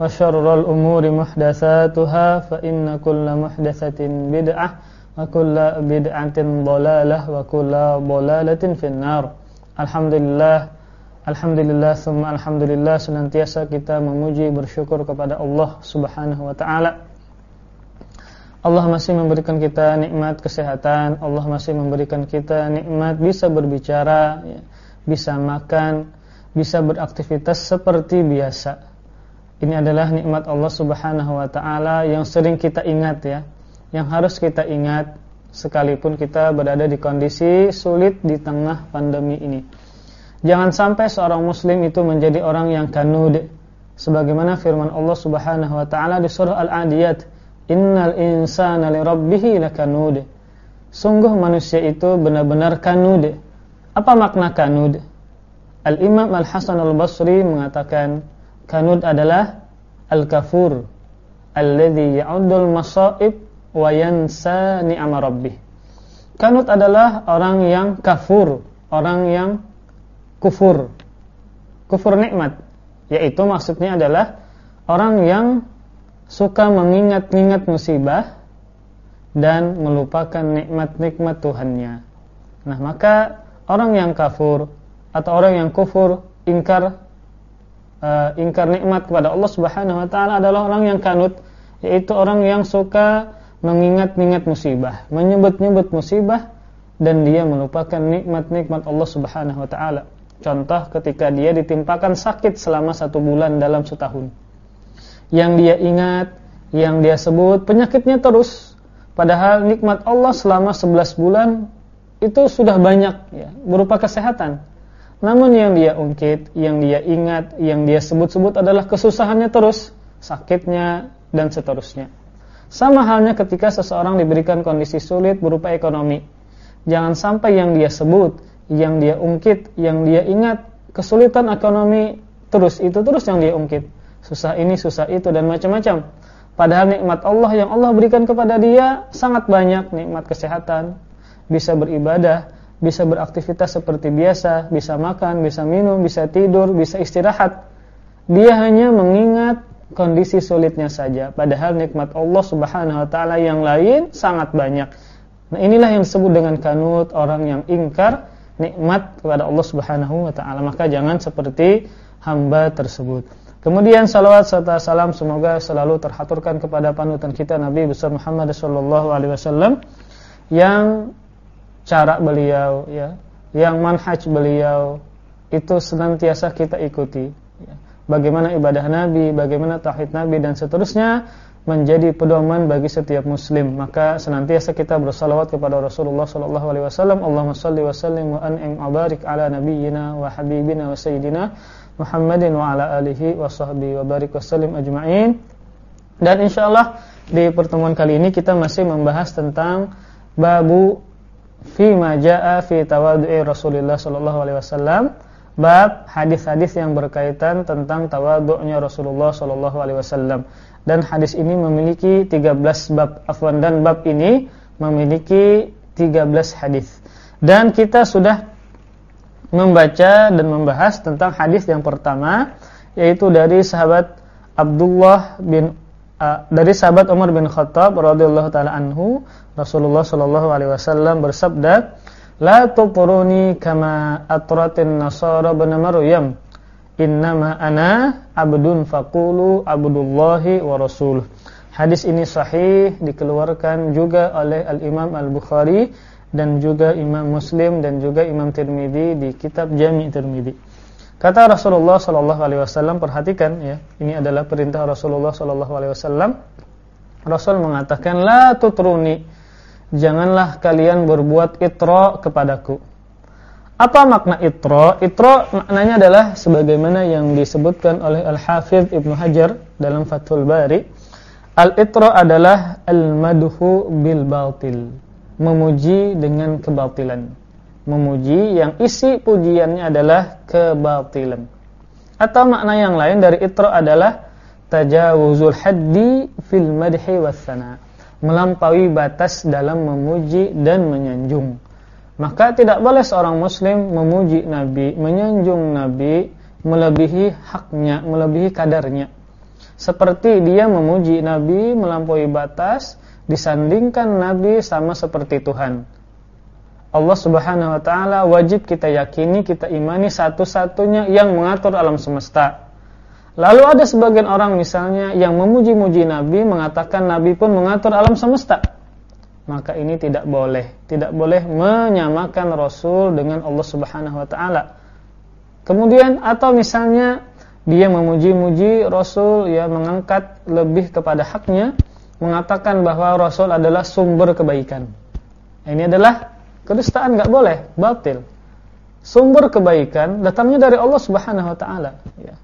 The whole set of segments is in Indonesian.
وشر الأمور محدثاتها فإن كل محدثة بدعة وكل بدعة ضلالة وكل ضلالة في النار Alhamdulillah Alhamdulillah Thumma Alhamdulillah Senantiasa kita memuji bersyukur kepada Allah Subhanahu Wa Ta'ala Allah masih memberikan kita nikmat kesehatan Allah masih memberikan kita nikmat bisa berbicara ya, Bisa makan Bisa beraktivitas seperti biasa Ini adalah nikmat Allah subhanahu wa ta'ala Yang sering kita ingat ya Yang harus kita ingat Sekalipun kita berada di kondisi sulit di tengah pandemi ini Jangan sampai seorang muslim itu menjadi orang yang kanud Sebagaimana firman Allah subhanahu wa ta'ala di surah Al-Adiyat Innal insana li rabbih lakanud. Sungguh manusia itu benar-benar kanud. Apa makna kanud? Al-Imam Al-Hasan Al-Basri mengatakan kanud adalah al-kafur alladhi ya'uddul masaib wa yansa ni'ama rabbih. Kanud adalah orang yang kafur, orang yang kufur. Kufur nikmat, yaitu maksudnya adalah orang yang suka mengingat-ingat musibah dan melupakan nikmat-nikmat Tuhannya. Nah, maka orang yang kafur atau orang yang kufur ingkar uh, ingkar nikmat kepada Allah Subhanahu wa taala adalah orang yang kanut, yaitu orang yang suka mengingat-ingat musibah, menyebut-nyebut musibah dan dia melupakan nikmat-nikmat Allah Subhanahu wa taala. Contoh ketika dia ditimpakan sakit selama satu bulan dalam setahun yang dia ingat, yang dia sebut, penyakitnya terus. Padahal nikmat Allah selama 11 bulan itu sudah banyak ya, berupa kesehatan. Namun yang dia ungkit, yang dia ingat, yang dia sebut-sebut adalah kesusahannya terus, sakitnya dan seterusnya. Sama halnya ketika seseorang diberikan kondisi sulit berupa ekonomi. Jangan sampai yang dia sebut, yang dia ungkit, yang dia ingat kesulitan ekonomi terus itu terus yang dia ungkit susah ini, susah itu dan macam-macam. Padahal nikmat Allah yang Allah berikan kepada dia sangat banyak, nikmat kesehatan, bisa beribadah, bisa beraktivitas seperti biasa, bisa makan, bisa minum, bisa tidur, bisa istirahat. Dia hanya mengingat kondisi sulitnya saja, padahal nikmat Allah Subhanahu wa taala yang lain sangat banyak. Nah, inilah yang disebut dengan kanut, orang yang ingkar nikmat kepada Allah Subhanahu wa taala. Maka jangan seperti hamba tersebut. Kemudian salawat serta salam semoga selalu terhaturkan kepada panutan kita Nabi besar Muhammad sallallahu alaihi wasallam yang cara beliau ya, yang manhaj beliau itu senantiasa kita ikuti ya. Bagaimana ibadah Nabi, bagaimana tauhid Nabi dan seterusnya menjadi pedoman bagi setiap muslim. Maka senantiasa kita bersalawat kepada Rasulullah sallallahu alaihi wasallam. Allahumma shalli wa sallim wa an'im wa barik ala nabiyyina wa habibina wa sayyidina Muhammadin wa ala alihi wa sahbihi wa barik wasallim ajma'in. Dan insyaallah di pertemuan kali ini kita masih membahas tentang babu fi ma jaa fi tawadhu'i Rasulullah sallallahu alaihi wasallam. Bab hadis-hadis yang berkaitan tentang tawadhu'nya Rasulullah sallallahu alaihi wasallam. Dan hadis ini memiliki 13 bab afwan dan bab ini memiliki 13 hadis. Dan kita sudah membaca dan membahas tentang hadis yang pertama yaitu dari sahabat Abdullah bin uh, dari sahabat Umar bin Khattab radhiyallahu taala anhu Rasulullah sallallahu alaihi wasallam bersabda La tutruni kama atratin nasara bin Maryam Innama ana abdun faqulu abdullahi wa rasul. Hadis ini sahih dikeluarkan juga oleh Al-Imam Al-Bukhari dan juga Imam Muslim dan juga Imam Tirmidzi di kitab Jami' Tirmidzi. Kata Rasulullah sallallahu alaihi wasallam perhatikan ya, ini adalah perintah Rasulullah sallallahu alaihi wasallam. Rasul mengatakan la tutruni. Janganlah kalian berbuat itra kepadaku apa makna itro? Itro maknanya adalah sebagaimana yang disebutkan oleh Al-Hafidh Ibnu Hajar dalam Fathul Bari. Al-itro adalah al-madhu bil batil. Memuji dengan kebatilan. Memuji yang isi pujiannya adalah kebatilan. Atau makna yang lain dari itro adalah tajawuzul haddi fil madhi wassana. Melampaui batas dalam memuji dan menyanjung maka tidak boleh seorang muslim memuji Nabi, menyanjung Nabi melebihi haknya, melebihi kadarnya. Seperti dia memuji Nabi melampaui batas, disandingkan Nabi sama seperti Tuhan. Allah Subhanahu wa taala wajib kita yakini, kita imani satu-satunya yang mengatur alam semesta. Lalu ada sebagian orang misalnya yang memuji-muji Nabi mengatakan Nabi pun mengatur alam semesta maka ini tidak boleh. Tidak boleh menyamakan Rasul dengan Allah Subhanahu wa taala. Kemudian atau misalnya dia memuji-muji Rasul ya mengangkat lebih kepada haknya, mengatakan bahwa Rasul adalah sumber kebaikan. Ini adalah kedustaan enggak boleh, batil. Sumber kebaikan datangnya dari Allah Subhanahu wa taala, ya.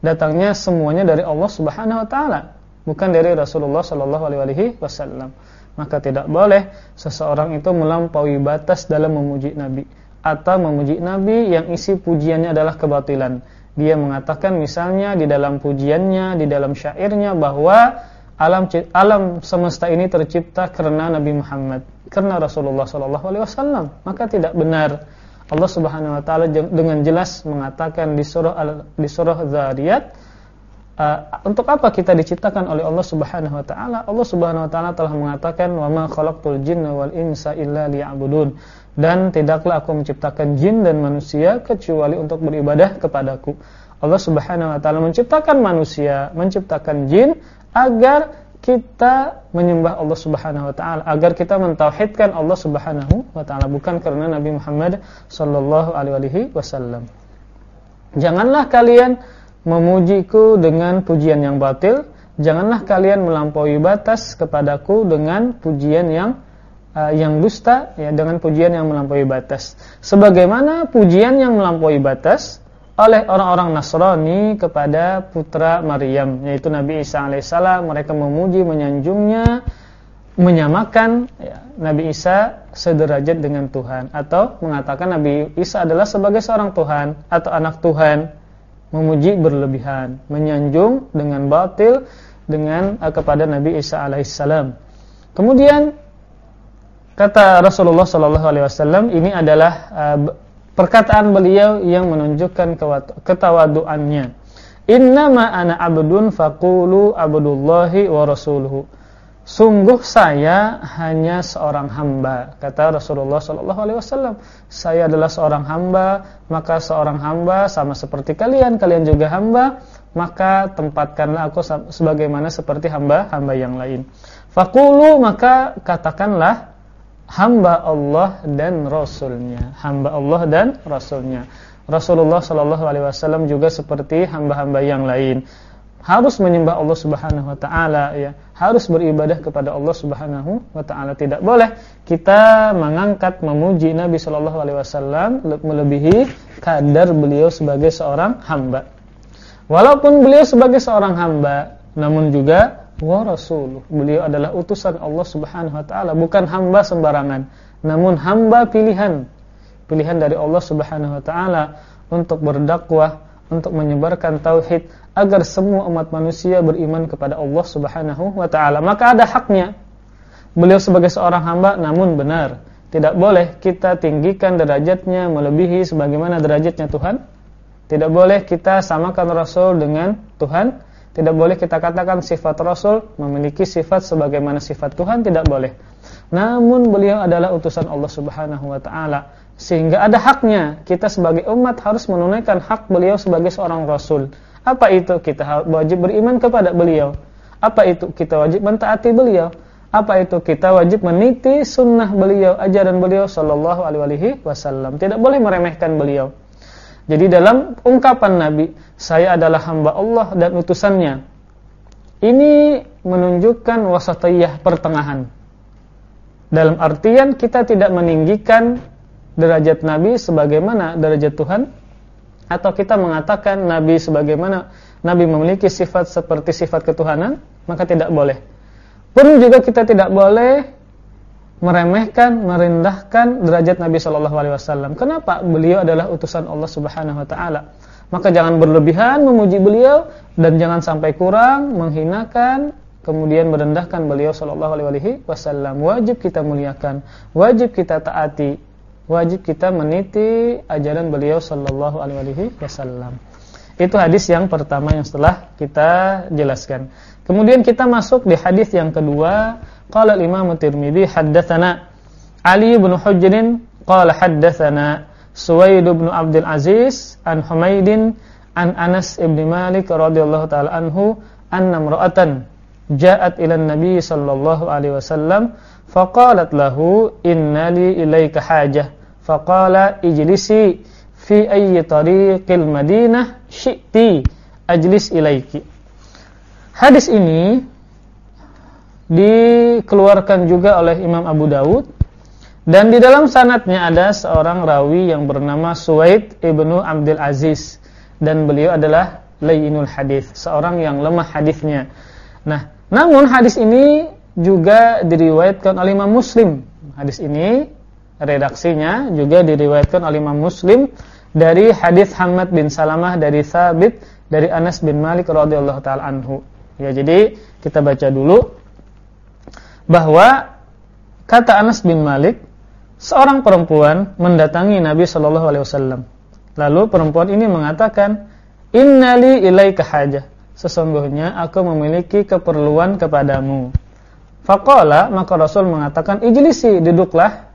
Datangnya semuanya dari Allah Subhanahu wa taala, bukan dari Rasulullah sallallahu alaihi wasallam maka tidak boleh seseorang itu melampaui batas dalam memuji Nabi atau memuji Nabi yang isi pujiannya adalah kebatilan. Dia mengatakan misalnya di dalam pujiannya, di dalam syairnya bahwa alam alam semesta ini tercipta karena Nabi Muhammad, karena Rasulullah sallallahu alaihi wasallam. Maka tidak benar. Allah Subhanahu wa taala dengan jelas mengatakan di surah di surah Dzariyat uh, untuk apa kita diciptakan oleh Allah Subhanahu wa taala? Allah Subhanahu wa taala telah mengatakan wa ma khalaqtul jinna wal insa illa liya'budun dan tidaklah aku menciptakan jin dan manusia kecuali untuk beribadah kepadaku. Allah Subhanahu wa taala menciptakan manusia, menciptakan jin agar kita menyembah Allah Subhanahu wa taala, agar kita mentauhidkan Allah Subhanahu wa taala bukan karena Nabi Muhammad sallallahu alaihi wasallam. Janganlah kalian memujiku dengan pujian yang batil, janganlah kalian melampaui batas kepadaku dengan pujian yang uh, yang dusta ya dengan pujian yang melampaui batas. Sebagaimana pujian yang melampaui batas oleh orang-orang Nasrani kepada putra Maryam yaitu Nabi Isa alaihissalam. Mereka memuji menyanjungnya menyamakan ya, Nabi Isa sederajat dengan Tuhan. Atau mengatakan Nabi Isa adalah sebagai seorang Tuhan atau anak Tuhan. Memuji berlebihan, menyanjung dengan batil dengan uh, kepada Nabi Isa alaihissalam. Kemudian kata Rasulullah wasallam ini adalah uh, perkataan beliau yang menunjukkan ketawaduannya. Innama ana abdun faqulu abdullahi wa rasuluhu. Sungguh saya hanya seorang hamba, kata Rasulullah sallallahu alaihi wasallam. Saya adalah seorang hamba, maka seorang hamba sama seperti kalian, kalian juga hamba, maka tempatkanlah aku sebagaimana seperti hamba-hamba yang lain. Fakulu maka katakanlah hamba Allah dan Rasulnya, hamba Allah dan Rasulnya. Rasulullah sallallahu alaihi wasallam juga seperti hamba-hamba yang lain harus menyembah Allah Subhanahu wa taala ya, harus beribadah kepada Allah Subhanahu wa taala. Tidak boleh kita mengangkat memuji Nabi sallallahu alaihi wasallam melebihi kadar beliau sebagai seorang hamba. Walaupun beliau sebagai seorang hamba, namun juga wa rasuluh. Beliau adalah utusan Allah Subhanahu wa taala, bukan hamba sembarangan, namun hamba pilihan. Pilihan dari Allah Subhanahu wa taala untuk berdakwah, untuk menyebarkan tauhid agar semua umat manusia beriman kepada Allah Subhanahu wa taala. Maka ada haknya. Beliau sebagai seorang hamba namun benar Tidak boleh kita tinggikan derajatnya melebihi sebagaimana derajatnya Tuhan. Tidak boleh kita samakan Rasul dengan Tuhan. Tidak boleh kita katakan sifat Rasul memiliki sifat sebagaimana sifat Tuhan, tidak boleh. Namun beliau adalah utusan Allah Subhanahu wa taala sehingga ada haknya kita sebagai umat harus menunaikan hak beliau sebagai seorang rasul. Apa itu? Kita wajib beriman kepada beliau. Apa itu? Kita wajib mentaati beliau. Apa itu? Kita wajib meniti sunnah beliau, ajaran beliau sallallahu alaihi wasallam. Tidak boleh meremehkan beliau. Jadi dalam ungkapan Nabi, saya adalah hamba Allah dan utusannya. Ini menunjukkan wasatiyah pertengahan. Dalam artian kita tidak meninggikan derajat Nabi sebagaimana derajat Tuhan atau kita mengatakan Nabi sebagaimana Nabi memiliki sifat seperti sifat ketuhanan, maka tidak boleh. Pun juga kita tidak boleh meremehkan, merendahkan derajat Nabi Shallallahu Alaihi Wasallam. Kenapa? Beliau adalah utusan Allah Subhanahu Wa Taala. Maka jangan berlebihan memuji beliau dan jangan sampai kurang menghinakan, kemudian merendahkan beliau Shallallahu Alaihi Wasallam. Wajib kita muliakan, wajib kita taati, wajib kita meniti ajaran beliau Shallallahu Alaihi Wasallam. Itu hadis yang pertama yang setelah kita jelaskan. Kemudian kita masuk di hadis yang kedua Qala al-Imam Tirmidzi haddatsana Ali bin Hujr qala haddatsana Suwaid bin Abdul Aziz an Humaidin an Anas ibn Malik radhiyallahu taala anhu anna imra'atan ja'at ila an-nabi sallallahu alaihi wasallam faqalat lahu inna li ilayka hajah. Faqala ijlisi fi ayyi tariqil madinah syi'ti ajlis ilayki. Hadis ini dikeluarkan juga oleh Imam Abu Dawud dan di dalam sanatnya ada seorang rawi yang bernama Suwaid ibnu Abdul Aziz dan beliau adalah layinul hadis, seorang yang lemah hadisnya. Nah, namun hadis ini juga diriwayatkan oleh Imam Muslim. Hadis ini redaksinya juga diriwayatkan oleh Imam Muslim dari hadis Hamad bin Salamah dari Thabit dari Anas bin Malik radhiyallahu taala anhu. Ya, jadi kita baca dulu bahwa kata Anas bin Malik, seorang perempuan mendatangi Nabi Shallallahu alaihi wasallam. Lalu perempuan ini mengatakan, "Innali ilaika hajah." Sesungguhnya aku memiliki keperluan kepadamu. Faqala, maka Rasul mengatakan, "Ijlisi, duduklah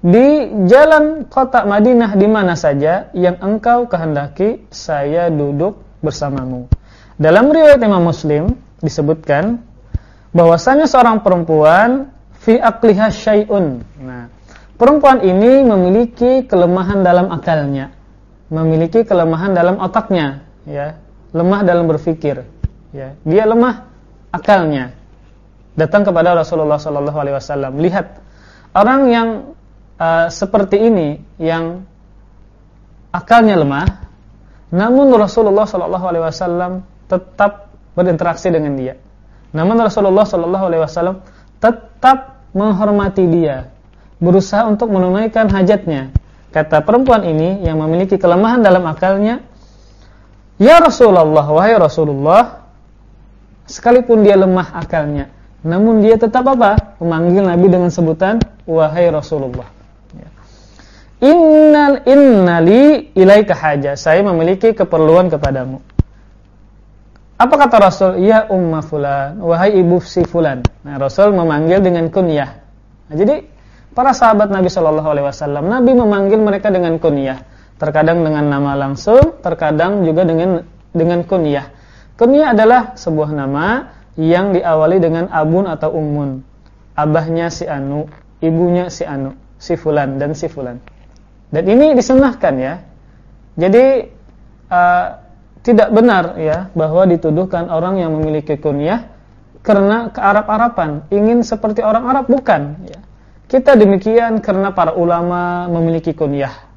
di jalan kota Madinah di mana saja yang engkau kehendaki saya duduk bersamamu." Dalam riwayat Imam Muslim disebutkan bahwasanya seorang perempuan fi akliha syai'un. Nah, perempuan ini memiliki kelemahan dalam akalnya, memiliki kelemahan dalam otaknya, ya, lemah dalam berpikir, ya. Dia lemah akalnya. Datang kepada Rasulullah sallallahu alaihi wasallam, lihat orang yang uh, seperti ini yang akalnya lemah, namun Rasulullah sallallahu alaihi wasallam tetap berinteraksi dengan dia namun Rasulullah Shallallahu Alaihi Wasallam tetap menghormati dia, berusaha untuk menunaikan hajatnya. Kata perempuan ini yang memiliki kelemahan dalam akalnya, Ya Rasulullah, wahai Rasulullah, sekalipun dia lemah akalnya, namun dia tetap apa? Memanggil Nabi dengan sebutan wahai Rasulullah. Ya. Innal innali ilaika haja. Saya memiliki keperluan kepadamu. Apa kata Rasul? Ya umma fulan, wahai ibu si fulan. Nah, Rasul memanggil dengan kunyah. Nah, jadi para sahabat Nabi Shallallahu alaihi wasallam, Nabi memanggil mereka dengan kunyah. Terkadang dengan nama langsung, terkadang juga dengan dengan kunyah. Kunyah adalah sebuah nama yang diawali dengan abun atau ummun. Abahnya si Anu, ibunya si Anu, si fulan dan si fulan. Dan ini disunahkan ya. Jadi uh, tidak benar ya bahwa dituduhkan orang yang memiliki kunyah karena kearab-arapan, ingin seperti orang Arab bukan ya. Kita demikian karena para ulama memiliki kunyah.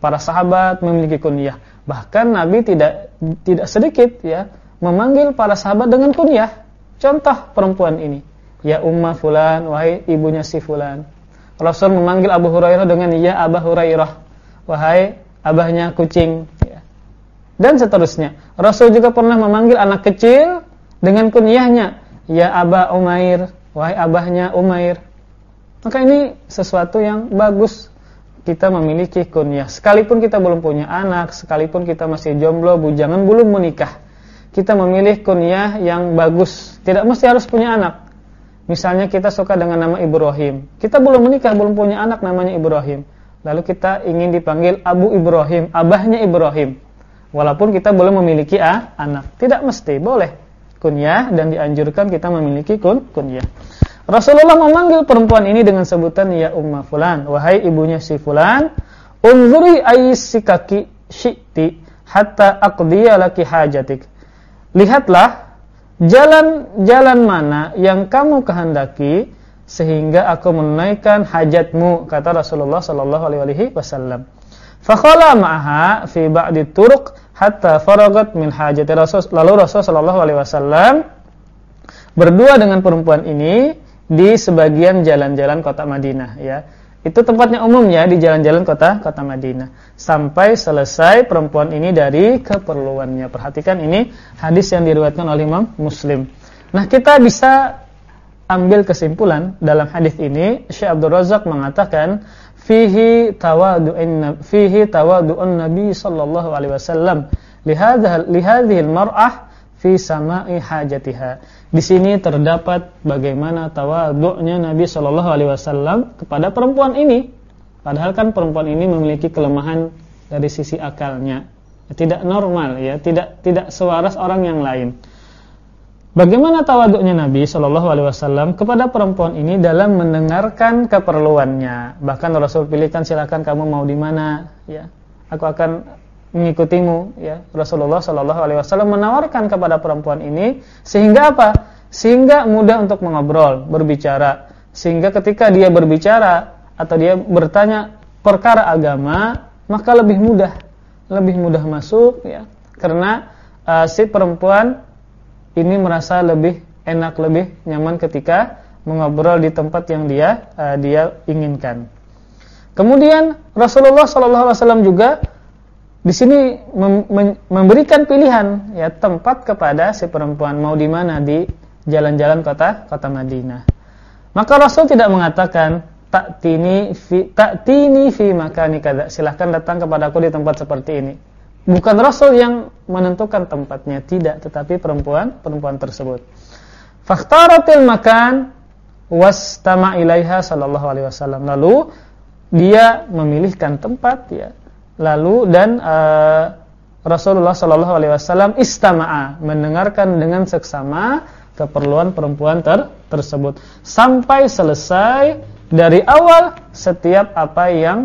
Para sahabat memiliki kunyah. Bahkan Nabi tidak tidak sedikit ya memanggil para sahabat dengan kunyah. Contoh perempuan ini, ya Ummah fulan, wahai ibunya si fulan. Rasul memanggil Abu Hurairah dengan ya Abu Hurairah, wahai abahnya kucing dan seterusnya. Rasul juga pernah memanggil anak kecil dengan kunyahnya, ya Aba Umair, wahai abahnya Umair. Maka ini sesuatu yang bagus kita memiliki kunyah. Sekalipun kita belum punya anak, sekalipun kita masih jomblo, bujangan, belum menikah. Kita memilih kunyah yang bagus. Tidak mesti harus punya anak. Misalnya kita suka dengan nama Ibrahim. Kita belum menikah, belum punya anak namanya Ibrahim. Lalu kita ingin dipanggil Abu Ibrahim, abahnya Ibrahim. Walaupun kita belum memiliki ah, anak. Tidak mesti, boleh kunyah dan dianjurkan kita memiliki kun kunyah. Rasulullah memanggil perempuan ini dengan sebutan ya umma fulan, wahai ibunya si fulan, unzuri kaki syi'ti hatta aqdiya laki hajatik. Lihatlah jalan-jalan mana yang kamu kehendaki sehingga aku menunaikan hajatmu kata Rasulullah sallallahu alaihi wasallam. Fakhala ma'aha fi ba'di turuq hatta faragat min hajati Rasul. Lalu Rasul sallallahu alaihi wasallam berdua dengan perempuan ini di sebagian jalan-jalan kota Madinah ya. Itu tempatnya umum ya di jalan-jalan kota kota Madinah. Sampai selesai perempuan ini dari keperluannya. Perhatikan ini hadis yang diriwayatkan oleh Imam Muslim. Nah, kita bisa ambil kesimpulan dalam hadis ini Syekh Abdul Razak mengatakan fihi tawadu'un fihi tawadu'un Nabi sallallahu alaihi wasallam lihadha lihadhihi al-mar'ah fi sama'i hajatiha. Di sini terdapat bagaimana tawaduknya Nabi Shallallahu alaihi wasallam kepada perempuan ini. Padahal kan perempuan ini memiliki kelemahan dari sisi akalnya. Tidak normal ya, tidak tidak sewaras orang yang lain. Bagaimana tawaduknya Nabi Shallallahu Alaihi Wasallam kepada perempuan ini dalam mendengarkan keperluannya. Bahkan Rasul pilihkan silakan kamu mau di mana, ya. Aku akan mengikutimu ya Rasulullah Shallallahu Alaihi Wasallam menawarkan kepada perempuan ini sehingga apa sehingga mudah untuk mengobrol berbicara sehingga ketika dia berbicara atau dia bertanya perkara agama maka lebih mudah lebih mudah masuk ya karena uh, si perempuan ini merasa lebih enak lebih nyaman ketika mengobrol di tempat yang dia uh, dia inginkan kemudian Rasulullah Wasallam juga di sini memberikan pilihan ya tempat kepada si perempuan mau di mana di jalan-jalan kota kota Madinah. Maka Rasul tidak mengatakan tak tini fi tak tini fi makani kada. Silahkan datang kepada aku di tempat seperti ini. Bukan Rasul yang menentukan tempatnya, tidak, tetapi perempuan perempuan tersebut. Fakhtaratil makan wastama ilaiha sallallahu alaihi wasallam. Lalu dia memilihkan tempat ya lalu dan uh, Rasulullah Shallallahu Alaihi Wasallam istama'a mendengarkan dengan seksama keperluan perempuan ter tersebut sampai selesai dari awal setiap apa yang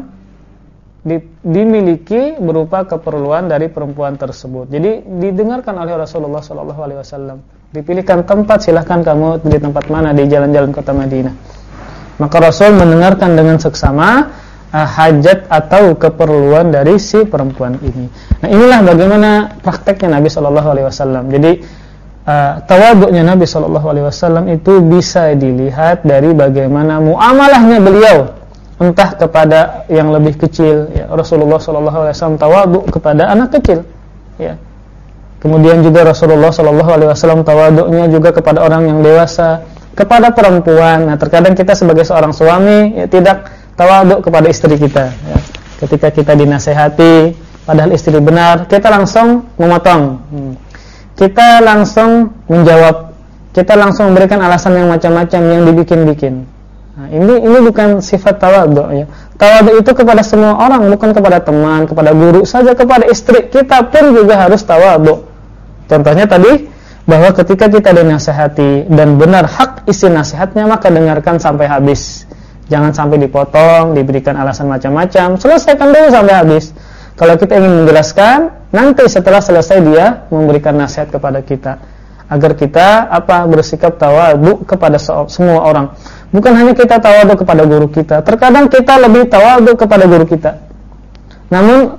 di, dimiliki berupa keperluan dari perempuan tersebut. Jadi didengarkan oleh Rasulullah Shallallahu Alaihi Wasallam. Dipilihkan tempat silahkan kamu di tempat mana di jalan-jalan kota Madinah. Maka Rasul mendengarkan dengan seksama uh, hajat atau keperluan dari si perempuan ini. Nah, inilah bagaimana prakteknya Nabi Shallallahu alaihi wasallam. Jadi uh, tawaduknya Nabi Shallallahu alaihi wasallam itu bisa dilihat dari bagaimana muamalahnya beliau entah kepada yang lebih kecil ya Rasulullah Shallallahu alaihi kepada anak kecil ya. Kemudian juga Rasulullah Shallallahu alaihi juga kepada orang yang dewasa, kepada perempuan. Nah, terkadang kita sebagai seorang suami ya tidak tawaduk kepada istri kita ya. ketika kita dinasehati padahal istri benar kita langsung memotong hmm. kita langsung menjawab kita langsung memberikan alasan yang macam-macam yang dibikin-bikin nah, ini ini bukan sifat tawaduk ya. Tawaduk itu kepada semua orang bukan kepada teman kepada guru saja kepada istri. Kita pun juga harus tawaduk contohnya tadi bahwa ketika kita dinasehati dan benar hak isi nasihatnya maka dengarkan sampai habis. Jangan sampai dipotong, diberikan alasan macam-macam. Selesaikan dulu sampai habis. Kalau kita ingin menjelaskan, nanti setelah selesai dia memberikan nasihat kepada kita agar kita apa bersikap tawadu kepada semua orang. Bukan hanya kita tawadu kepada guru kita. Terkadang kita lebih tawadu kepada guru kita. Namun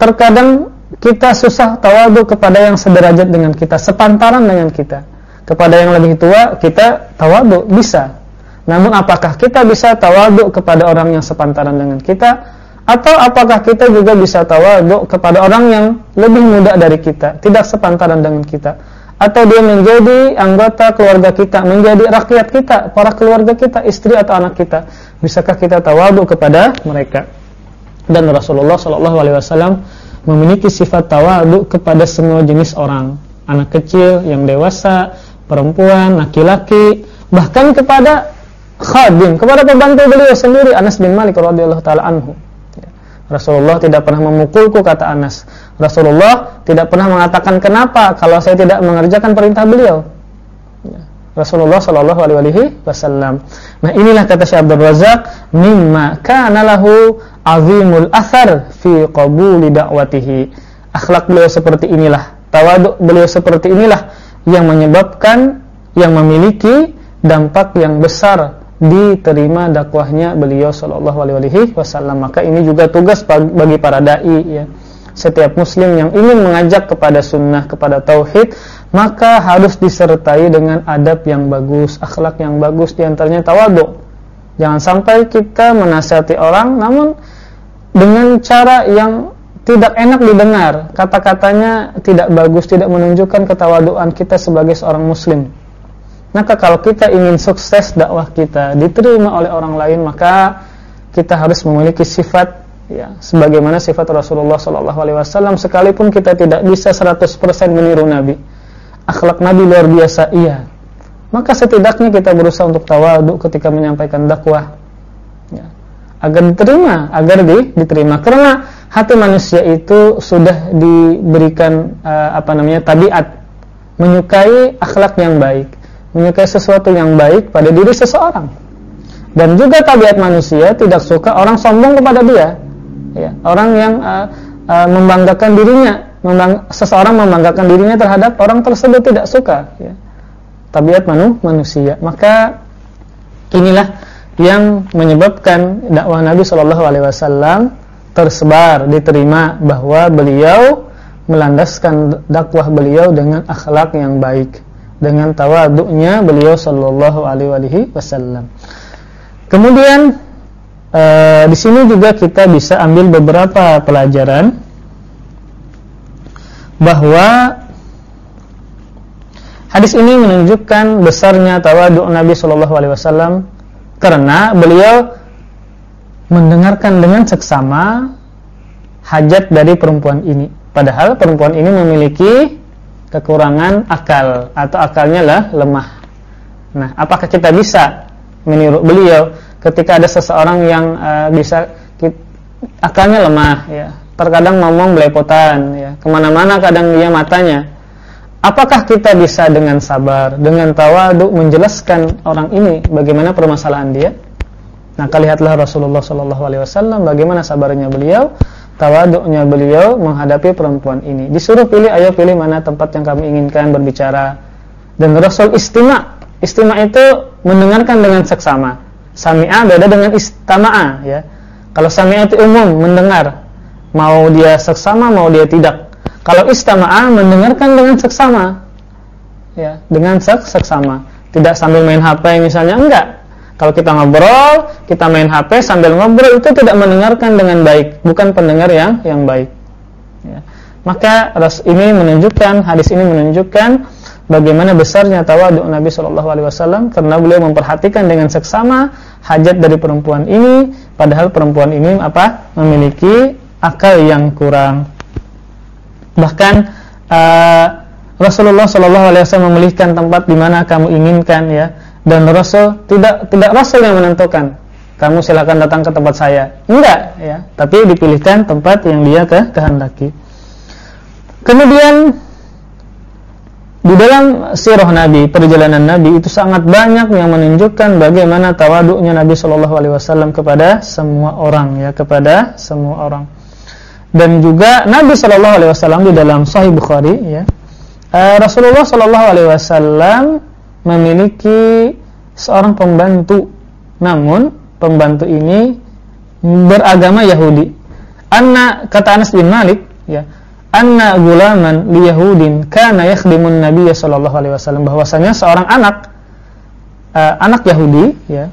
terkadang kita susah tawadu kepada yang sederajat dengan kita, sepantaran dengan kita. Kepada yang lebih tua kita tawadu bisa, namun apakah kita bisa tawaduk kepada orang yang sepantaran dengan kita atau apakah kita juga bisa tawaduk kepada orang yang lebih muda dari kita, tidak sepantaran dengan kita? Atau dia menjadi anggota keluarga kita, menjadi rakyat kita, para keluarga kita, istri atau anak kita. Bisakah kita tawadu kepada mereka? Dan Rasulullah Shallallahu alaihi wasallam memiliki sifat tawadu kepada semua jenis orang, anak kecil, yang dewasa, perempuan, laki-laki, bahkan kepada khadim, kepada pembantu beliau sendiri Anas bin Malik radhiyallahu taala anhu. Rasulullah tidak pernah memukulku kata Anas. Rasulullah tidak pernah mengatakan kenapa kalau saya tidak mengerjakan perintah beliau. Ya. Rasulullah Shallallahu Alaihi Wasallam. Nah inilah kata Syekh Abdul Razak, mimma kana lahu azimul athar fi qabuli da'watihi. Akhlak beliau seperti inilah, tawaduk beliau seperti inilah yang menyebabkan yang memiliki dampak yang besar diterima dakwahnya beliau Shallallahu Alaihi Wasallam. Maka ini juga tugas bagi para dai ya. Setiap muslim yang ingin mengajak kepada sunnah, kepada tauhid, maka harus disertai dengan adab yang bagus, akhlak yang bagus, di antaranya tawaduk. Jangan sampai kita menasihati orang, namun dengan cara yang tidak enak didengar, kata-katanya tidak bagus, tidak menunjukkan ketawaduan kita sebagai seorang muslim. Maka kalau kita ingin sukses dakwah kita diterima oleh orang lain, maka kita harus memiliki sifat ya sebagaimana sifat Rasulullah sallallahu alaihi wasallam sekalipun kita tidak bisa 100% meniru Nabi. Akhlak Nabi luar biasa, iya. Maka setidaknya kita berusaha untuk tawadhu ketika menyampaikan dakwah. Ya. Agar diterima, agar di, diterima karena hati manusia itu sudah diberikan uh, apa namanya tabiat menyukai akhlak yang baik menyukai sesuatu yang baik pada diri seseorang. Dan juga tabiat manusia tidak suka orang sombong kepada dia. Ya, orang yang uh, uh, membanggakan dirinya, membang seseorang membanggakan dirinya terhadap orang tersebut tidak suka. Ya. Tabiat manu manusia. Maka inilah yang menyebabkan dakwah Nabi Shallallahu Alaihi Wasallam tersebar, diterima bahwa beliau melandaskan dakwah beliau dengan akhlak yang baik dengan tawaduknya beliau sallallahu alaihi wasallam. Kemudian e, di sini juga kita bisa ambil beberapa pelajaran bahwa hadis ini menunjukkan besarnya tawaduk Nabi sallallahu alaihi wasallam karena beliau mendengarkan dengan seksama hajat dari perempuan ini. Padahal perempuan ini memiliki kekurangan akal atau akalnya lah lemah. Nah, apakah kita bisa meniru beliau ketika ada seseorang yang uh, bisa kita, akalnya lemah ya, terkadang ngomong belepotan ya, ke mana-mana kadang dia matanya. Apakah kita bisa dengan sabar, dengan tawaduk menjelaskan orang ini bagaimana permasalahan dia? Nah, lihatlah Rasulullah Shallallahu Alaihi Wasallam bagaimana sabarnya beliau tawaduknya beliau menghadapi perempuan ini. Disuruh pilih, ayo pilih mana tempat yang kami inginkan berbicara. Dan Rasul istima. Istima itu mendengarkan dengan seksama. Sami'a beda dengan istama'a ya. Kalau sami'a itu umum mendengar, mau dia seksama mau dia tidak. Kalau istama'a mendengarkan dengan seksama. Ya, dengan seksama. Tidak sambil main HP misalnya enggak kalau kita ngobrol, kita main HP sambil ngobrol itu tidak mendengarkan dengan baik, bukan pendengar yang yang baik. Ya. Maka ini menunjukkan hadis ini menunjukkan bagaimana besarnya tawaduk Nabi Shallallahu Alaihi Wasallam karena beliau memperhatikan dengan seksama hajat dari perempuan ini, padahal perempuan ini apa memiliki akal yang kurang. Bahkan uh, Rasulullah Shallallahu Alaihi Wasallam memilihkan tempat di mana kamu inginkan ya dan Rasul tidak tidak Rasul yang menentukan. Kamu silakan datang ke tempat saya. Enggak ya. Tapi dipilihkan tempat yang dia ke kehendaki. Kemudian di dalam sirah Nabi perjalanan Nabi itu sangat banyak yang menunjukkan bagaimana tawaduknya Nabi Shallallahu Alaihi Wasallam kepada semua orang ya kepada semua orang. Dan juga Nabi Shallallahu Alaihi Wasallam di dalam Sahih Bukhari ya. Eh, Rasulullah Shallallahu Alaihi Wasallam memiliki seorang pembantu. Namun pembantu ini beragama Yahudi. Anna kata Anas bin Malik, ya, anna gulaman li Yahudin kana yakhdimun Nabiy sallallahu alaihi wasallam bahwasanya seorang anak uh, anak Yahudi, ya,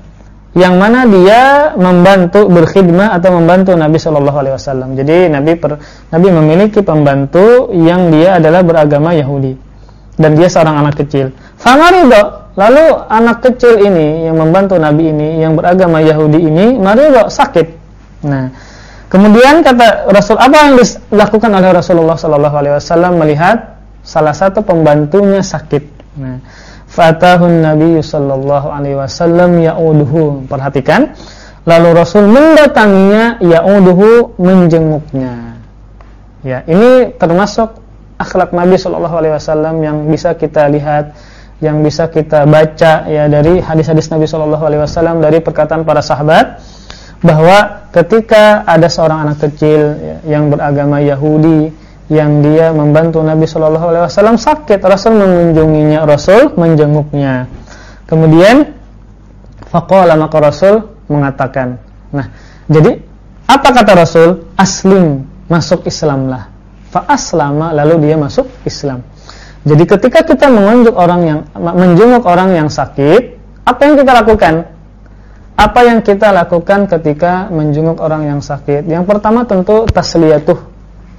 yang mana dia membantu berkhidmah atau membantu Nabi Shallallahu Alaihi Wasallam. Jadi Nabi per, Nabi memiliki pembantu yang dia adalah beragama Yahudi. Dan dia seorang anak kecil. Famarido, lalu anak kecil ini yang membantu Nabi ini yang beragama Yahudi ini marido sakit. Nah, kemudian kata Rasul apa yang dilakukan oleh Rasulullah sallallahu alaihi wasallam melihat salah satu pembantunya sakit. Nah, fatahun Nabi sallallahu alaihi wasallam ya'uduhu. Perhatikan, lalu Rasul mendatanginya ya'uduhu menjenguknya. Ya, ini termasuk akhlak Nabi Shallallahu Alaihi Wasallam yang bisa kita lihat, yang bisa kita baca ya dari hadis-hadis Nabi Shallallahu Alaihi Wasallam dari perkataan para sahabat bahwa ketika ada seorang anak kecil ya, yang beragama Yahudi yang dia membantu Nabi Shallallahu Alaihi Wasallam sakit, Rasul mengunjunginya, Rasul menjenguknya. Kemudian Fakola maka Rasul mengatakan, nah jadi apa kata Rasul? Aslim masuk Islamlah fa aslama lalu dia masuk Islam. Jadi ketika kita mengunjuk orang yang menjenguk orang yang sakit, apa yang kita lakukan? Apa yang kita lakukan ketika menjenguk orang yang sakit? Yang pertama tentu tasliyatuh,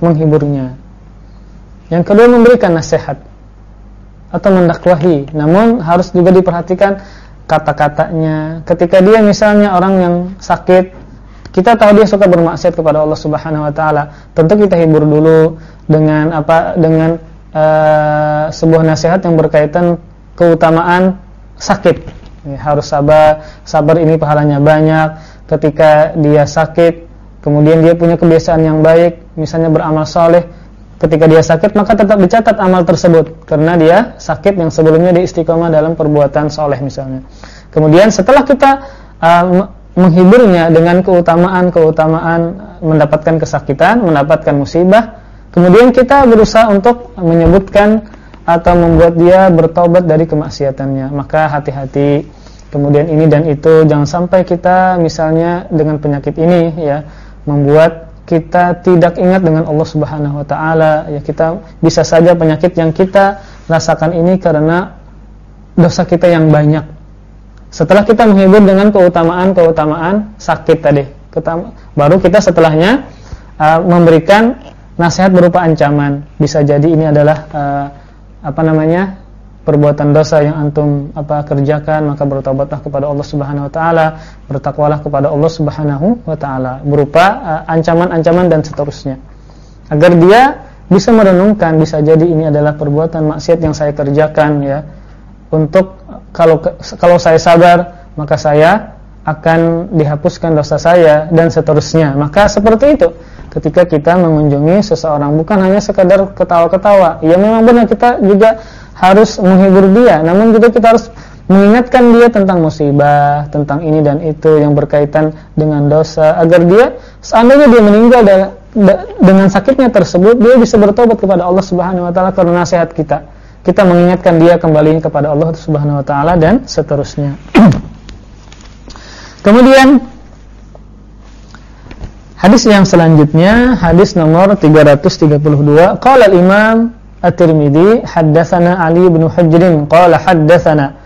menghiburnya. Yang kedua memberikan nasihat atau mendakwahi. Namun harus juga diperhatikan kata-katanya. Ketika dia misalnya orang yang sakit kita tahu dia suka bermaksiat kepada Allah Subhanahu wa taala. Tentu kita hibur dulu dengan apa? Dengan uh, sebuah nasihat yang berkaitan keutamaan sakit. Ya, harus sabar, sabar ini pahalanya banyak. Ketika dia sakit, kemudian dia punya kebiasaan yang baik, misalnya beramal soleh, ketika dia sakit maka tetap dicatat amal tersebut karena dia sakit yang sebelumnya dia istiqomah dalam perbuatan soleh misalnya. Kemudian setelah kita uh, menghiburnya dengan keutamaan-keutamaan mendapatkan kesakitan, mendapatkan musibah. Kemudian kita berusaha untuk menyebutkan atau membuat dia bertobat dari kemaksiatannya. Maka hati-hati. Kemudian ini dan itu jangan sampai kita misalnya dengan penyakit ini ya membuat kita tidak ingat dengan Allah Subhanahu wa taala. Ya kita bisa saja penyakit yang kita rasakan ini karena dosa kita yang banyak setelah kita menghibur dengan keutamaan-keutamaan sakit tadi, baru kita setelahnya uh, memberikan nasihat berupa ancaman. Bisa jadi ini adalah uh, apa namanya? perbuatan dosa yang antum apa kerjakan maka bertobatlah kepada Allah Subhanahu wa taala bertakwalah kepada Allah Subhanahu wa taala berupa uh, ancaman-ancaman uh, dan seterusnya agar dia bisa merenungkan bisa jadi ini adalah perbuatan maksiat yang saya kerjakan ya untuk kalau kalau saya sabar maka saya akan dihapuskan dosa saya dan seterusnya. Maka seperti itu ketika kita mengunjungi seseorang bukan hanya sekadar ketawa-ketawa. Ya memang benar kita juga harus menghibur dia, namun juga kita harus mengingatkan dia tentang musibah, tentang ini dan itu yang berkaitan dengan dosa agar dia seandainya dia meninggal dengan sakitnya tersebut dia bisa bertobat kepada Allah Subhanahu wa taala karena nasihat kita kita mengingatkan dia kembali kepada Allah Subhanahu wa taala dan seterusnya. Kemudian hadis yang selanjutnya hadis nomor 332 qala al-Imam At-Tirmidzi haddatsana Ali bin Hujr qala haddatsana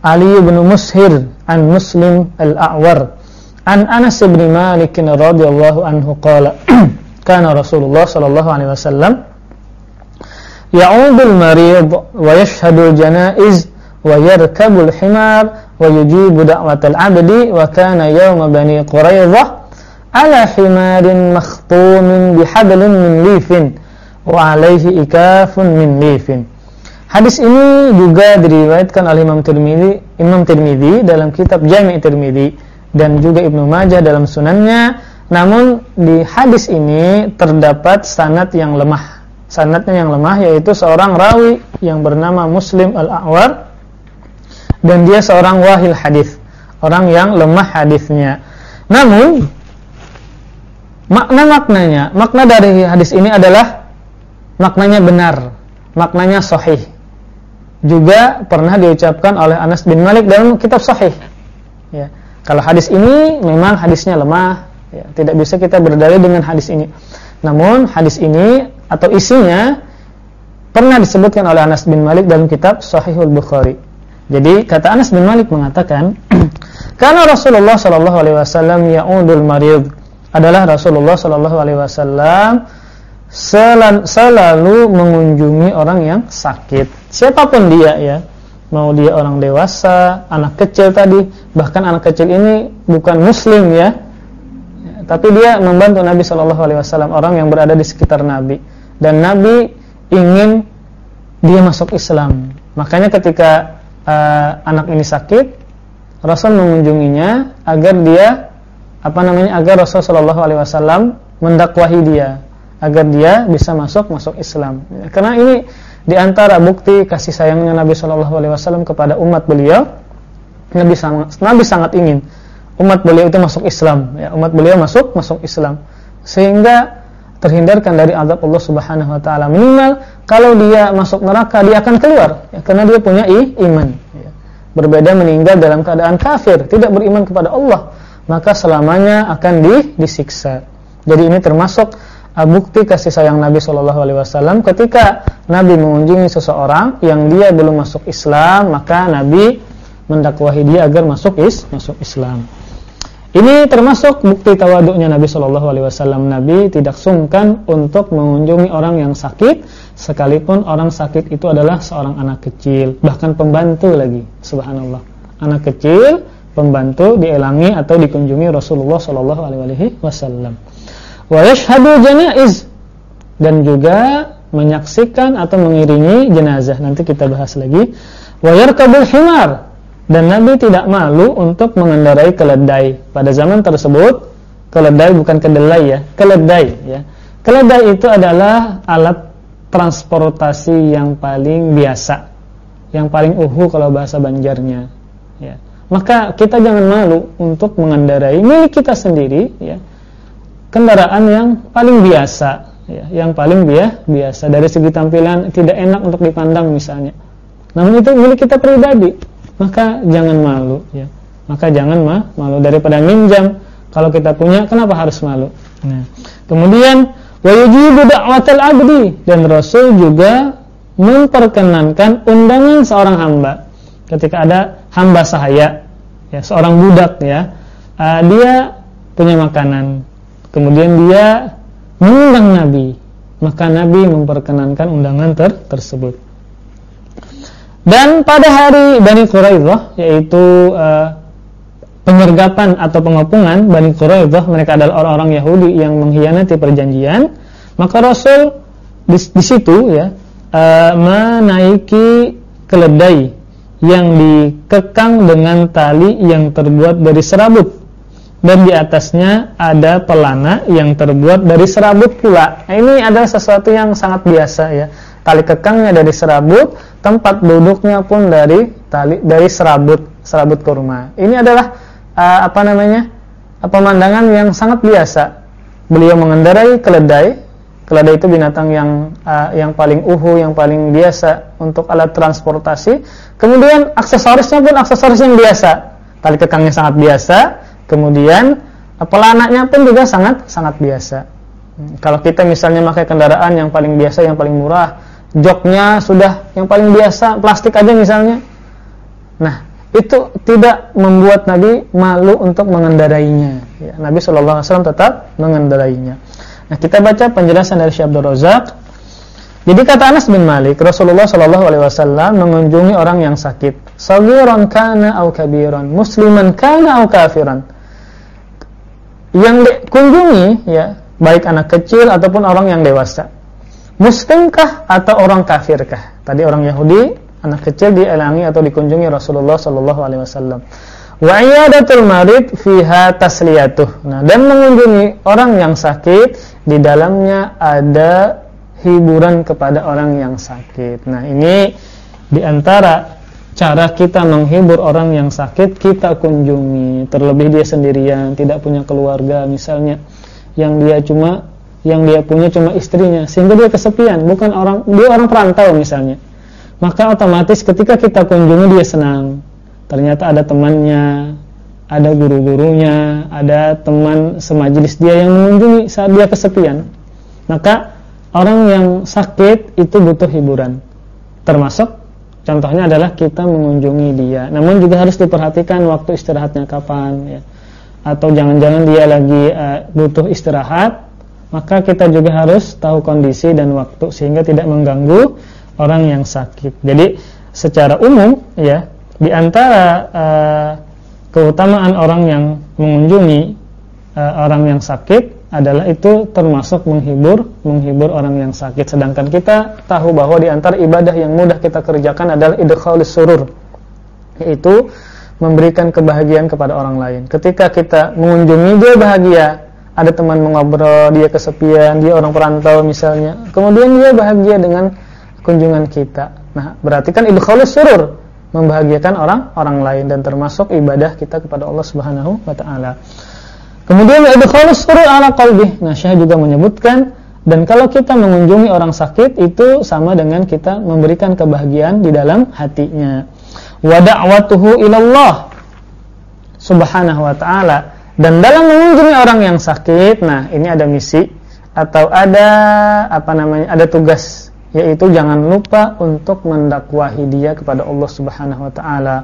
Ali bin Mushir an Muslim al-A'war an Anas bin Malik radhiyallahu anhu. Qala kana Rasulullah sallallahu alaihi wasallam ya'udul marid wa yashhadul janaiz wa yarkabul himar wa yujibu da'watal abdi wa kana yawma bani quraidah ala himarin makhtumin bihablin min lifin wa alaihi ikafun min lifin Hadis ini juga diriwayatkan oleh Imam Tirmidzi, Imam Tirmidzi dalam kitab Jami' Tirmidzi dan juga Ibnu Majah dalam sunannya. Namun di hadis ini terdapat sanad yang lemah sanatnya yang lemah yaitu seorang rawi yang bernama Muslim Al-A'war dan dia seorang wahil hadis, orang yang lemah hadisnya. Namun makna-maknanya, makna dari hadis ini adalah maknanya benar, maknanya sahih. Juga pernah diucapkan oleh Anas bin Malik dalam kitab sahih. Ya. Kalau hadis ini memang hadisnya lemah, ya, tidak bisa kita berdalil dengan hadis ini. Namun hadis ini atau isinya pernah disebutkan oleh Anas bin Malik dalam kitab Sahihul Bukhari. Jadi kata Anas bin Malik mengatakan, karena Rasulullah Shallallahu alaihi wasallam yaudul marid adalah Rasulullah Shallallahu alaihi wasallam sel selalu mengunjungi orang yang sakit. Siapa pun dia ya, mau dia orang dewasa, anak kecil tadi, bahkan anak kecil ini bukan muslim ya, tapi dia membantu Nabi Shallallahu Alaihi Wasallam orang yang berada di sekitar Nabi dan Nabi ingin dia masuk Islam. Makanya ketika uh, anak ini sakit, Rasul mengunjunginya agar dia apa namanya agar Rasul Shallallahu Alaihi Wasallam mendakwahi dia agar dia bisa masuk masuk Islam. Karena ini di antara bukti kasih sayangnya Nabi Shallallahu Alaihi Wasallam kepada umat beliau. Nabi sangat Nabi sangat ingin umat beliau itu masuk Islam. Ya, umat beliau masuk masuk Islam sehingga terhindarkan dari azab Allah Subhanahu Wa Taala. Minimal kalau dia masuk neraka dia akan keluar ya, karena dia punya iman. Ya. Berbeda meninggal dalam keadaan kafir, tidak beriman kepada Allah maka selamanya akan di, disiksa. Jadi ini termasuk uh, bukti kasih sayang Nabi Shallallahu Alaihi Wasallam ketika Nabi mengunjungi seseorang yang dia belum masuk Islam, maka Nabi mendakwahi dia agar masuk is masuk Islam. Ini termasuk bukti tawaduknya Nabi Shallallahu Alaihi Wasallam. Nabi tidak sungkan untuk mengunjungi orang yang sakit, sekalipun orang sakit itu adalah seorang anak kecil, bahkan pembantu lagi. Subhanallah, anak kecil pembantu dielangi atau dikunjungi Rasulullah Shallallahu Alaihi Wasallam. Wa yashhadu janaiz dan juga menyaksikan atau mengiringi jenazah. Nanti kita bahas lagi. Wa yarkabul himar dan Nabi tidak malu untuk mengendarai keledai. Pada zaman tersebut keledai bukan kedelai ya, keledai ya. Keledai itu adalah alat transportasi yang paling biasa, yang paling uhu kalau bahasa Banjarnya. Ya maka kita jangan malu untuk mengendarai milik kita sendiri ya kendaraan yang paling biasa ya yang paling biasa biasa dari segi tampilan tidak enak untuk dipandang misalnya namun itu milik kita pribadi maka jangan malu ya. Maka jangan ma malu. Daripada minjam kalau kita punya kenapa harus malu? Nah kemudian wa yujibu da'watal abdi. Dan rasul juga memperkenankan undangan seorang hamba. Ketika ada hamba sahaya ya seorang budak ya uh, dia punya makanan. Kemudian dia mengundang Nabi. Maka Nabi memperkenankan undangan ter tersebut dan pada hari Bani Quraidah yaitu uh, penyergapan atau pengepungan Bani Quraidah mereka adalah orang-orang Yahudi yang mengkhianati perjanjian maka Rasul di, di situ ya uh, menaiki keledai yang dikekang dengan tali yang terbuat dari serabut dan di atasnya ada pelana yang terbuat dari serabut pula. Nah, ini adalah sesuatu yang sangat biasa ya. Tali kekangnya dari serabut, tempat duduknya pun dari tali dari serabut, serabut kurma. Ini adalah uh, apa namanya? pemandangan yang sangat biasa. Beliau mengendarai keledai Keledai itu binatang yang uh, yang paling uhu, yang paling biasa untuk alat transportasi. Kemudian aksesorisnya pun aksesoris yang biasa. Tali kekangnya sangat biasa. Kemudian uh, pelananya pun juga sangat sangat biasa. Hmm, kalau kita misalnya pakai kendaraan yang paling biasa, yang paling murah, joknya sudah yang paling biasa, plastik aja misalnya. Nah, itu tidak membuat Nabi malu untuk mengendarainya. Ya, Nabi Wasallam tetap mengendarainya. Nah, kita baca penjelasan dari Syekh Abdul Razak. Jadi kata Anas bin Malik, Rasulullah Shallallahu alaihi wasallam mengunjungi orang yang sakit, saghiran kana au kabiran, musliman kana au kafiran. Yang dikunjungi ya, baik anak kecil ataupun orang yang dewasa. Muslimkah atau orang kafirkah? Tadi orang Yahudi, anak kecil dielangi atau dikunjungi Rasulullah Shallallahu alaihi wasallam. Wa iyadatul marid fiha tasliyatuh. Nah, dan mengunjungi orang yang sakit di dalamnya ada hiburan kepada orang yang sakit. Nah, ini di antara cara kita menghibur orang yang sakit kita kunjungi. Terlebih dia sendirian, tidak punya keluarga misalnya yang dia cuma yang dia punya cuma istrinya sehingga dia kesepian, bukan orang dia orang perantau misalnya. Maka otomatis ketika kita kunjungi dia senang ternyata ada temannya, ada guru-gurunya, ada teman semajlis dia yang mengunjungi saat dia kesepian. Maka orang yang sakit itu butuh hiburan. Termasuk contohnya adalah kita mengunjungi dia. Namun juga harus diperhatikan waktu istirahatnya kapan ya. Atau jangan-jangan dia lagi uh, butuh istirahat maka kita juga harus tahu kondisi dan waktu sehingga tidak mengganggu orang yang sakit. Jadi secara umum ya di antara uh, keutamaan orang yang mengunjungi uh, orang yang sakit adalah itu termasuk menghibur menghibur orang yang sakit sedangkan kita tahu bahwa di antara ibadah yang mudah kita kerjakan adalah idkhalus surur yaitu memberikan kebahagiaan kepada orang lain ketika kita mengunjungi dia bahagia ada teman mengobrol dia kesepian dia orang perantau misalnya kemudian dia bahagia dengan kunjungan kita nah berarti kan idkhalus surur membahagiakan orang orang lain dan termasuk ibadah kita kepada Allah Subhanahu wa taala Kemudian idkhalus surur ala qalbi. Nah, Syekh juga menyebutkan dan kalau kita mengunjungi orang sakit itu sama dengan kita memberikan kebahagiaan di dalam hatinya. Wa da'watuhu ilallah subhanahu wa ta'ala. Dan dalam mengunjungi orang yang sakit, nah ini ada misi atau ada apa namanya? ada tugas yaitu jangan lupa untuk mendakwahi dia kepada Allah Subhanahu wa taala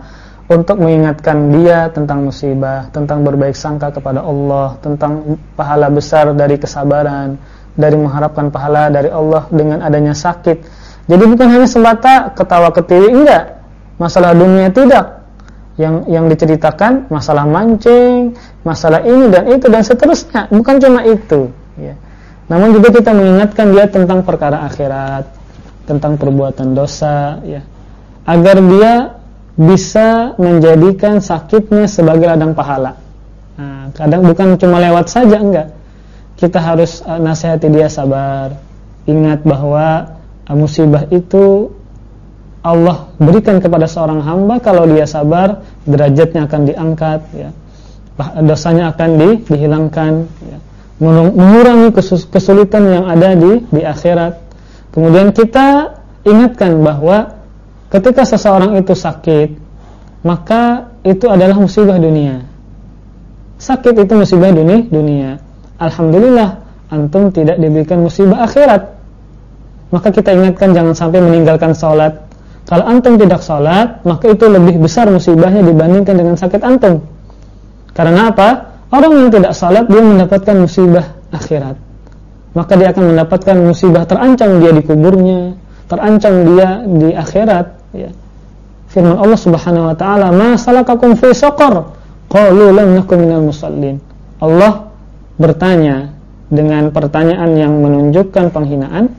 untuk mengingatkan dia tentang musibah, tentang berbaik sangka kepada Allah, tentang pahala besar dari kesabaran, dari mengharapkan pahala dari Allah dengan adanya sakit. Jadi bukan hanya semata ketawa ketiwi enggak, masalah dunia tidak. Yang yang diceritakan masalah mancing, masalah ini dan itu dan seterusnya, bukan cuma itu, ya. Namun juga kita mengingatkan dia tentang perkara akhirat, tentang perbuatan dosa, ya. Agar dia bisa menjadikan sakitnya sebagai ladang pahala. Nah, kadang bukan cuma lewat saja enggak. Kita harus uh, nasihati dia sabar. Ingat bahwa uh, musibah itu Allah berikan kepada seorang hamba kalau dia sabar, derajatnya akan diangkat ya. Dosanya akan di, dihilangkan ya. Mengurangi kesulitan yang ada di di akhirat. Kemudian kita ingatkan bahwa Ketika seseorang itu sakit, maka itu adalah musibah dunia. Sakit itu musibah dunia, dunia. Alhamdulillah, antum tidak diberikan musibah akhirat. Maka kita ingatkan jangan sampai meninggalkan sholat. Kalau antum tidak sholat, maka itu lebih besar musibahnya dibandingkan dengan sakit antum. Karena apa? Orang yang tidak sholat, dia mendapatkan musibah akhirat. Maka dia akan mendapatkan musibah terancam dia di kuburnya, terancam dia di akhirat ya. Firman Allah Subhanahu wa taala, "Ma salakakum fi saqar?" Qalu lam minal musallin. Allah bertanya dengan pertanyaan yang menunjukkan penghinaan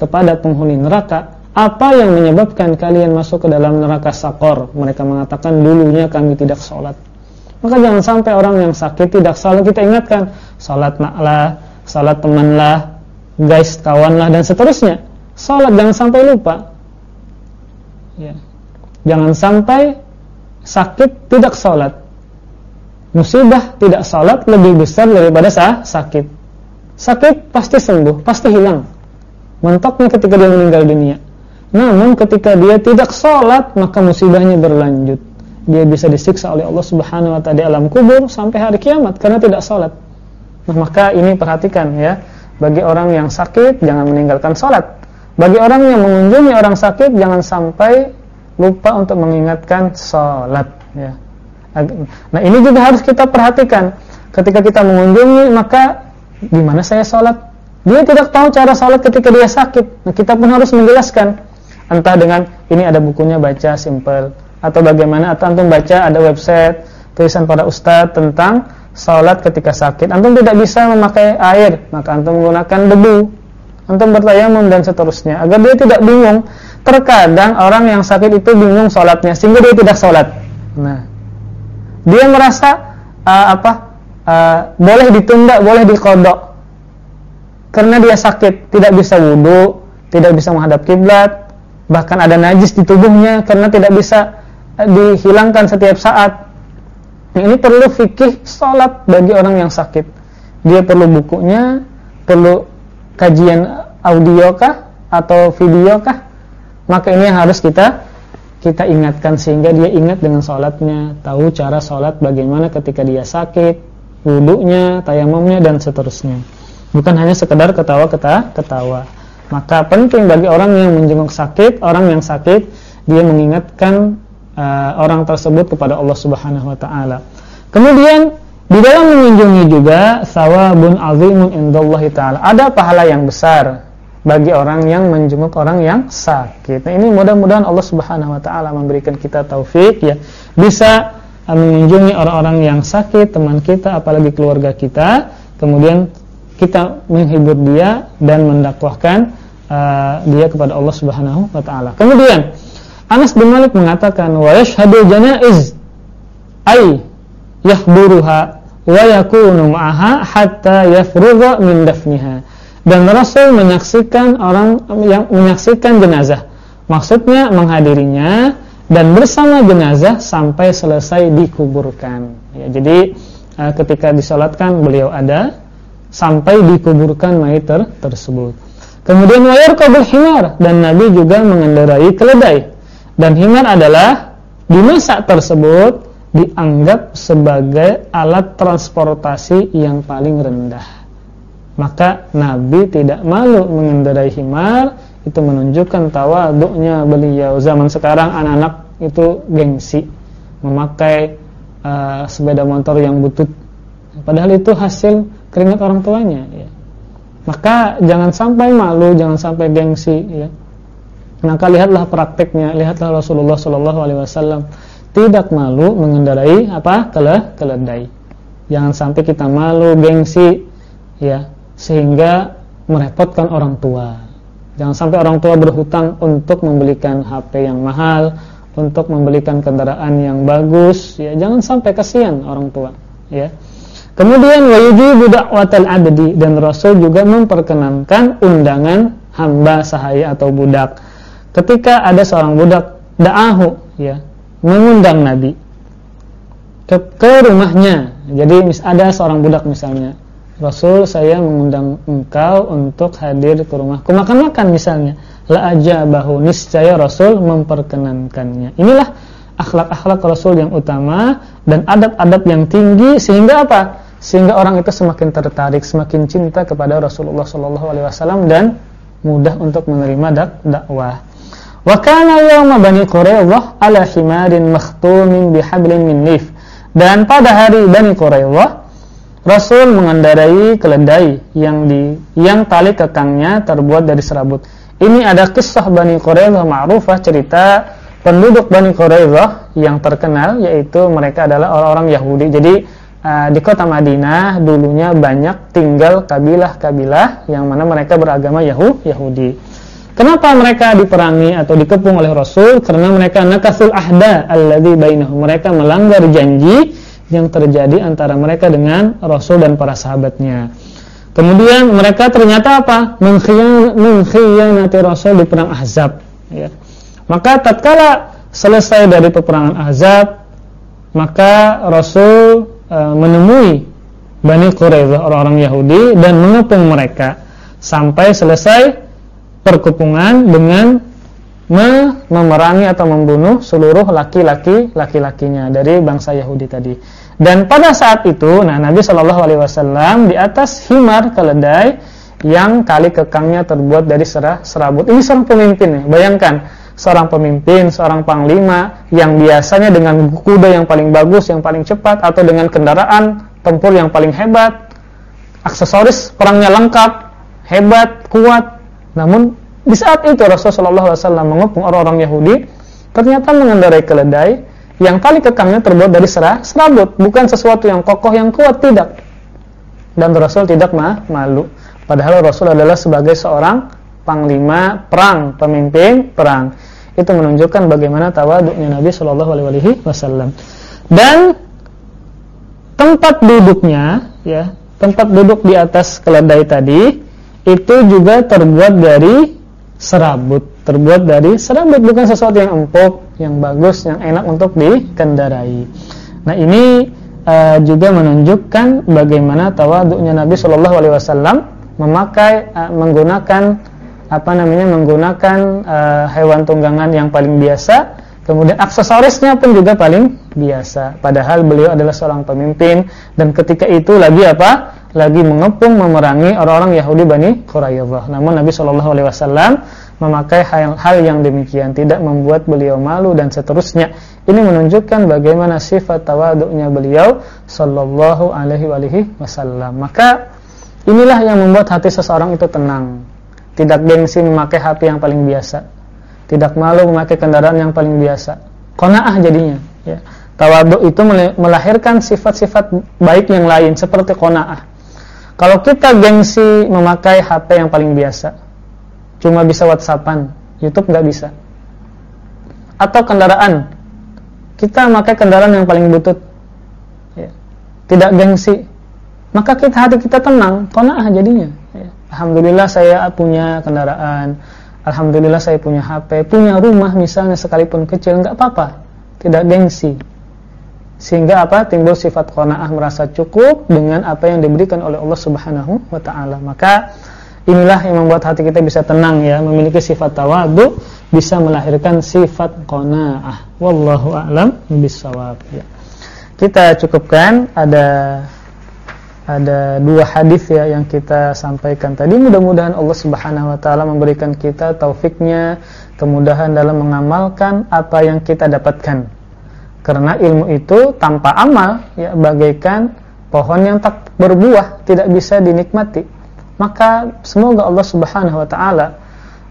kepada penghuni neraka, apa yang menyebabkan kalian masuk ke dalam neraka sakor? Mereka mengatakan dulunya kami tidak sholat. Maka jangan sampai orang yang sakit tidak sholat kita ingatkan, sholat naklah, sholat temanlah, guys kawanlah dan seterusnya. Sholat jangan sampai lupa. Ya. Jangan sampai sakit tidak sholat. Musibah tidak sholat lebih besar daripada sah sakit. Sakit pasti sembuh, pasti hilang. Mentoknya ketika dia meninggal dunia. Namun ketika dia tidak sholat, maka musibahnya berlanjut. Dia bisa disiksa oleh Allah Subhanahu Wa Taala alam kubur sampai hari kiamat karena tidak sholat. Nah, maka ini perhatikan ya, bagi orang yang sakit jangan meninggalkan sholat bagi orang yang mengunjungi orang sakit jangan sampai lupa untuk mengingatkan sholat ya. Nah ini juga harus kita perhatikan ketika kita mengunjungi maka gimana saya sholat dia tidak tahu cara sholat ketika dia sakit nah, kita pun harus menjelaskan entah dengan ini ada bukunya baca simple. Atau bagaimana atau antum baca ada website tulisan para ustadz tentang sholat ketika sakit. Antum tidak bisa memakai air maka antum menggunakan debu. Antum bertayamum dan seterusnya agar dia tidak bingung. Terkadang orang yang sakit itu bingung sholatnya sehingga dia tidak sholat. Nah dia merasa uh, apa uh, boleh ditunda boleh dikodok. Karena dia sakit tidak bisa wudhu tidak bisa menghadap kiblat bahkan ada najis di tubuhnya karena tidak bisa uh, dihilangkan setiap saat. Ini perlu fikih sholat bagi orang yang sakit. Dia perlu bukunya perlu kajian audio kah atau video kah? Maka ini yang harus kita kita ingatkan sehingga dia ingat dengan sholatnya tahu cara sholat bagaimana ketika dia sakit wudhunya, tayamumnya dan seterusnya. Bukan hanya sekedar ketawa-ketawa ketawa maka penting bagi orang yang menjenguk sakit orang yang sakit dia mengingatkan uh, orang tersebut kepada Allah Subhanahu wa taala kemudian Di dalam mengunjungi juga sawabun azimun indallahi taala. Ada pahala yang besar bagi orang yang menjenguk orang yang sakit. Nah, ini mudah-mudahan Allah Subhanahu wa taala memberikan kita taufik ya bisa uh, mengunjungi orang-orang yang sakit, teman kita apalagi keluarga kita, kemudian kita menghibur dia dan mendakwahkan uh, dia kepada Allah Subhanahu wa taala. Kemudian Anas bin Malik mengatakan wa yashhadu janaiz ay yahduruha wa yakunu ma'aha hatta yafrugha min dafniha dan Rasul menyaksikan orang yang menyaksikan jenazah. Maksudnya menghadirinya dan bersama jenazah sampai selesai dikuburkan. Ya, jadi uh, ketika disolatkan beliau ada sampai dikuburkan mayit ter tersebut. Kemudian wayar kabul himar dan Nabi juga mengendarai keledai. Dan himar adalah di masa tersebut dianggap sebagai alat transportasi yang paling rendah maka Nabi tidak malu mengendarai himar itu menunjukkan tawaduknya beliau zaman sekarang anak-anak itu gengsi memakai uh, sepeda motor yang butut padahal itu hasil keringat orang tuanya ya. maka jangan sampai malu jangan sampai gengsi ya maka lihatlah prakteknya lihatlah Rasulullah Shallallahu Alaihi Wasallam tidak malu mengendarai apa keledai jangan sampai kita malu gengsi ya sehingga merepotkan orang tua. Jangan sampai orang tua berhutang untuk membelikan HP yang mahal, untuk membelikan kendaraan yang bagus, ya jangan sampai kasihan orang tua, ya. Kemudian wayujibu da'watal abdi dan Rasul juga memperkenankan undangan hamba sahaya atau budak. Ketika ada seorang budak da'ahu ya, mengundang Nabi ke, ke rumahnya. Jadi ada seorang budak misalnya Rasul saya mengundang engkau untuk hadir ke rumahku makan-makan misalnya la ajabahu niscaya Rasul memperkenankannya inilah akhlak-akhlak Rasul yang utama dan adab-adab yang tinggi sehingga apa sehingga orang itu semakin tertarik semakin cinta kepada Rasulullah sallallahu alaihi wasallam dan mudah untuk menerima dak dakwah wa kana yawma bani quraidah ala himarin makhtumin bihablin min lif dan pada hari bani quraidah Rasul mengendarai keledai yang di yang tali kekangnya terbuat dari serabut. Ini ada kisah Bani Quraidah ma'rufah cerita penduduk Bani Quraidah yang terkenal yaitu mereka adalah orang-orang Yahudi. Jadi uh, di kota Madinah dulunya banyak tinggal kabilah-kabilah yang mana mereka beragama Yahu, Yahudi. Kenapa mereka diperangi atau dikepung oleh Rasul? Karena mereka nakasul ahda alladzi bainahum. Mereka melanggar janji yang terjadi antara mereka dengan Rasul dan para sahabatnya. Kemudian mereka ternyata apa? Mengkhianati Rasul di perang Ahzab. Ya. Maka tatkala selesai dari peperangan Ahzab, maka Rasul e, menemui Bani Quraidah orang-orang Yahudi dan mengepung mereka sampai selesai perkepungan dengan memerangi atau membunuh seluruh laki-laki laki-lakinya dari bangsa Yahudi tadi. Dan pada saat itu, nah Nabi Shallallahu Alaihi Wasallam di atas himar keledai yang kali kekangnya terbuat dari serah serabut. Ini seorang pemimpin ya. Bayangkan seorang pemimpin, seorang panglima yang biasanya dengan kuda yang paling bagus, yang paling cepat atau dengan kendaraan tempur yang paling hebat, aksesoris perangnya lengkap, hebat, kuat. Namun di saat itu Rasulullah SAW mengepung orang-orang Yahudi ternyata mengendarai keledai yang tali kekangnya terbuat dari serah serabut, bukan sesuatu yang kokoh yang kuat tidak. Dan Rasul tidak ma malu. Padahal Rasul adalah sebagai seorang panglima perang, pemimpin perang. Itu menunjukkan bagaimana tawaduknya Nabi Shallallahu alaihi wasallam. Dan tempat duduknya ya, tempat duduk di atas keledai tadi itu juga terbuat dari serabut terbuat dari serabut bukan sesuatu yang empuk yang bagus yang enak untuk dikendarai nah ini uh, juga menunjukkan bagaimana tawaduknya Nabi Shallallahu Alaihi Wasallam memakai uh, menggunakan apa namanya menggunakan uh, hewan tunggangan yang paling biasa kemudian aksesorisnya pun juga paling biasa padahal beliau adalah seorang pemimpin dan ketika itu lagi apa lagi mengepung memerangi orang-orang Yahudi Bani Quraidah. Namun Nabi Shallallahu alaihi wasallam memakai hal-hal yang demikian, tidak membuat beliau malu dan seterusnya. Ini menunjukkan bagaimana sifat tawaduknya beliau sallallahu alaihi wasallam. Maka inilah yang membuat hati seseorang itu tenang. Tidak gengsi memakai HP yang paling biasa. Tidak malu memakai kendaraan yang paling biasa. Qanaah jadinya, ya. Tawaduk itu melahirkan sifat-sifat baik yang lain seperti qanaah. Kalau kita gengsi memakai HP yang paling biasa, cuma bisa WhatsAppan, YouTube nggak bisa. Atau kendaraan, kita pakai kendaraan yang paling butut, ya. tidak gengsi, maka kita hati kita tenang, kona'ah jadinya. Alhamdulillah saya punya kendaraan, Alhamdulillah saya punya HP, punya rumah misalnya sekalipun kecil nggak apa-apa, tidak gengsi. Sehingga apa? Timbul sifat qanaah merasa cukup dengan apa yang diberikan oleh Allah Subhanahu wa. Maka Inilah yang membuat hati kita bisa tenang ya, memiliki sifat tawadu bisa melahirkan sifat qanaah. Wallahu a'lam bishawab ya. Kita cukupkan ada ada dua hadis ya yang kita sampaikan tadi. Mudah-mudahan Allah Subhanahu wa taala memberikan kita taufiknya, kemudahan dalam mengamalkan apa yang kita dapatkan. Karena ilmu itu tanpa amal ya bagaikan pohon yang tak berbuah, tidak bisa dinikmati maka semoga Allah Subhanahu wa taala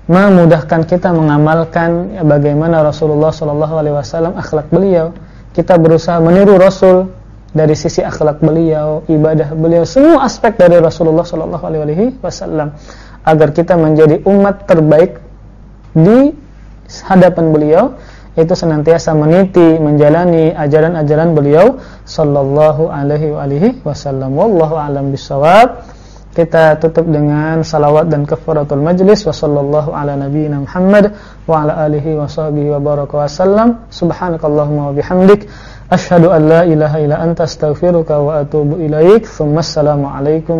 memudahkan kita mengamalkan ya, bagaimana Rasulullah Shallallahu alaihi wasallam akhlak beliau. Kita berusaha meniru Rasul dari sisi akhlak beliau, ibadah beliau, semua aspek dari Rasulullah Shallallahu alaihi wasallam agar kita menjadi umat terbaik di hadapan beliau itu senantiasa meniti menjalani ajaran-ajaran beliau sallallahu alaihi wasallam. Wallahu alam bisawab kita tutup dengan salawat dan kafaratul majlis. Wa sallallahu ala nabiyyina Muhammad wa ala alihi wa sahbihi wa baraka wa sallam. Subhanakallahumma wa bihamdik أشهد أن لا إله إلا أنت أستغفرك وأتوب إليك. ثم السلام عليكم